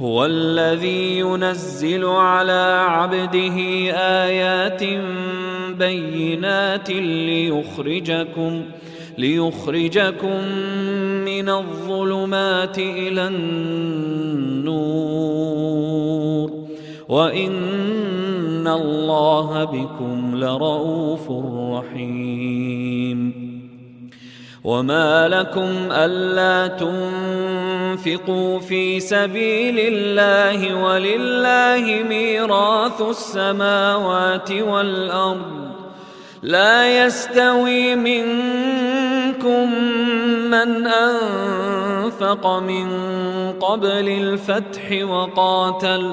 هو الذي ينزل على عبده آيات بينات ليخرجكم ليخرجكم من الظلمات إلى النور. وإن الله بكم لرؤوف رحيم. وما لكم ألا تنفقوا في سبيل الله ولله ميراث السماوات والأرض لا يستوي منكم من أنفق من قبل الفتح وقاتل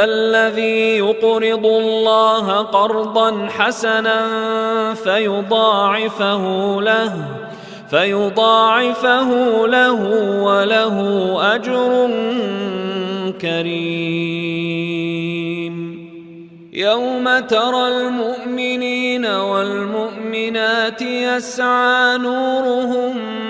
ذا الذي يقرض الله قرضا حسنا فيضاعفه له فيضاعفه له وله أجر كريم. يوم ترى المؤمنين والمؤمنات يسعى نورهم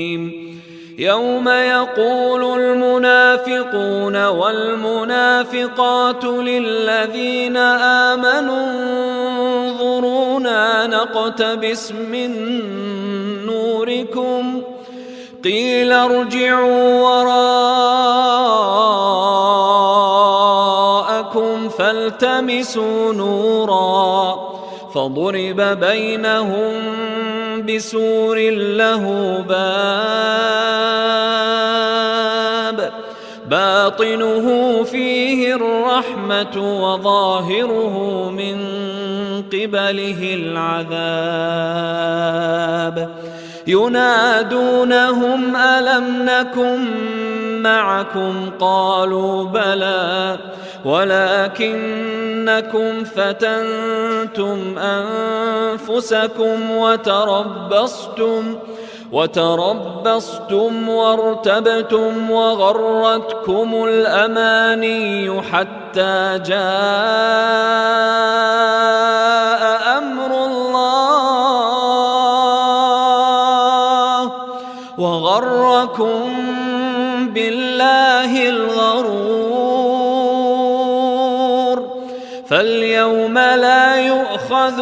يوم يقول المنافقون والمنافقات للذين آمنوا انظرونا نقتبس من نوركم قيل ارجعوا وراءكم فالتمسوا نورا فضرب بينهم بسور له باب. باطنه فيه الرحمة وظاهره من قبله العذاب. ينادونهم ألم نكن معكم؟ قالوا بلى ولكنكم فتنتم أنفسكم وتربصتم وتربصتم وارتبتم وغرتكم الأماني حتى جاء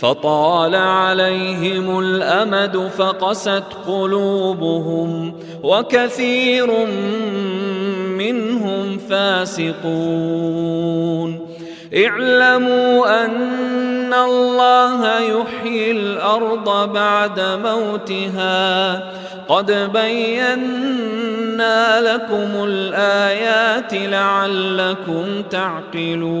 فطال عليهم الأمد فقست قلوبهم وكثير منهم فاسقون. اعلموا أن الله يحيي الأرض بعد موتها. قد بينا لكم الآيات لعلكم تعقلون.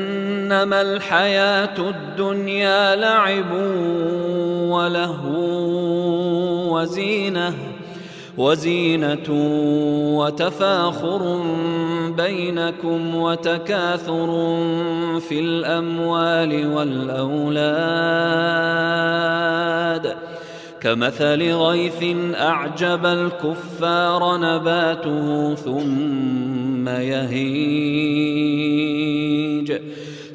أنما الحياة الدنيا لعب ولهو وزينة وزينة وتفاخر بينكم وتكاثر في الأموال والأولاد. كمثل غيث أعجب الكفار نباته ثم يهيج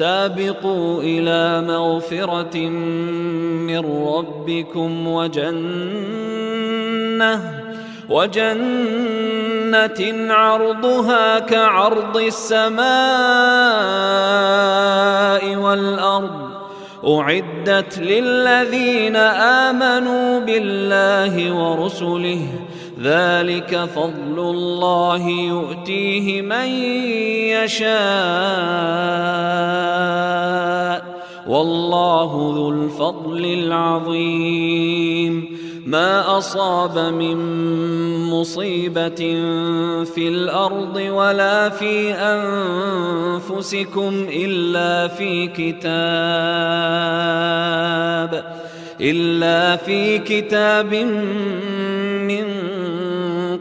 سابقوا إلى مغفرة من ربكم وجنة وجنة عرضها كعرض السماء والأرض. أعدت للذين آمنوا بالله ورسله ذلك فضل الله يؤتيه من يشاء. والله ذو الفضل العظيم. ما أصاب من مصيبة في الأرض ولا في أنفسكم إلا في كتاب إلا في كتاب من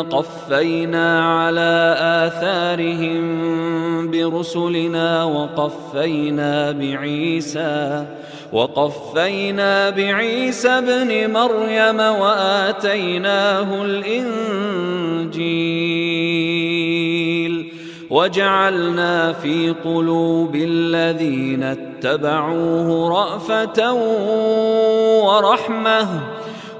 قفينا على آثارهم برسلنا وقفينا بعيسى وقفينا بعيسى ابن مريم وآتيناه الإنجيل وجعلنا في قلوب الذين اتبعوه رأفة ورحمة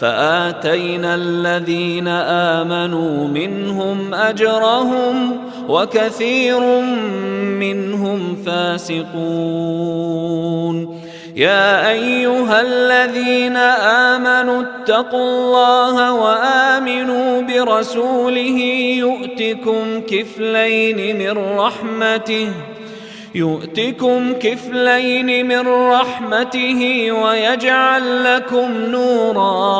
فآتينا الذين آمنوا منهم أجرهم وكثير منهم فاسقون. يا أيها الذين آمنوا اتقوا الله وآمنوا برسوله يؤتكم كفلين من رحمته يؤتكم كفلين من رحمته ويجعل لكم نورا